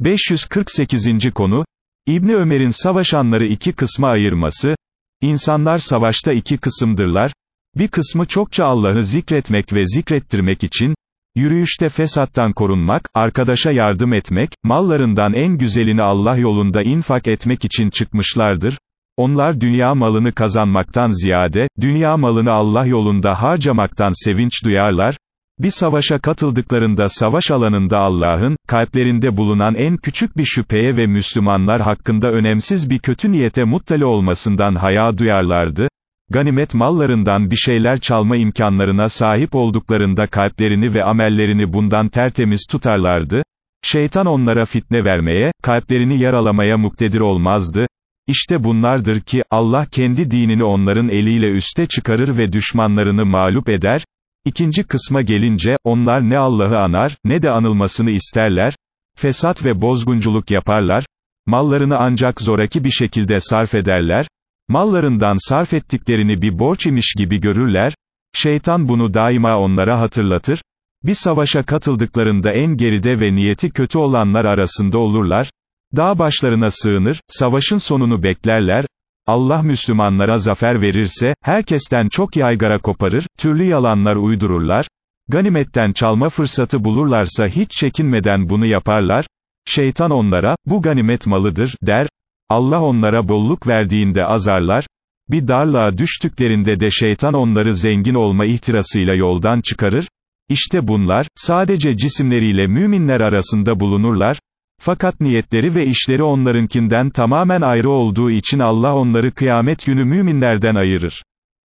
548. konu, İbni Ömer'in savaşanları iki kısma ayırması, İnsanlar savaşta iki kısımdırlar, bir kısmı çokça Allah'ı zikretmek ve zikrettirmek için, yürüyüşte fesattan korunmak, arkadaşa yardım etmek, mallarından en güzelini Allah yolunda infak etmek için çıkmışlardır, onlar dünya malını kazanmaktan ziyade, dünya malını Allah yolunda harcamaktan sevinç duyarlar, bir savaşa katıldıklarında savaş alanında Allah'ın, kalplerinde bulunan en küçük bir şüpheye ve Müslümanlar hakkında önemsiz bir kötü niyete muttali olmasından haya duyarlardı, ganimet mallarından bir şeyler çalma imkanlarına sahip olduklarında kalplerini ve amellerini bundan tertemiz tutarlardı, şeytan onlara fitne vermeye, kalplerini yaralamaya muktedir olmazdı, İşte bunlardır ki, Allah kendi dinini onların eliyle üste çıkarır ve düşmanlarını mağlup eder, İkinci kısma gelince, onlar ne Allah'ı anar, ne de anılmasını isterler, fesat ve bozgunculuk yaparlar, mallarını ancak zoraki bir şekilde sarf ederler, mallarından sarf ettiklerini bir borç imiş gibi görürler, şeytan bunu daima onlara hatırlatır, bir savaşa katıldıklarında en geride ve niyeti kötü olanlar arasında olurlar, dağ başlarına sığınır, savaşın sonunu beklerler, Allah Müslümanlara zafer verirse, herkesten çok yaygara koparır, türlü yalanlar uydururlar, ganimetten çalma fırsatı bulurlarsa hiç çekinmeden bunu yaparlar, şeytan onlara, bu ganimet malıdır, der, Allah onlara bolluk verdiğinde azarlar, bir darlığa düştüklerinde de şeytan onları zengin olma ihtirasıyla yoldan çıkarır, İşte bunlar, sadece cisimleriyle müminler arasında bulunurlar, fakat niyetleri ve işleri onlarınkinden tamamen ayrı olduğu için Allah onları kıyamet günü müminlerden ayırır.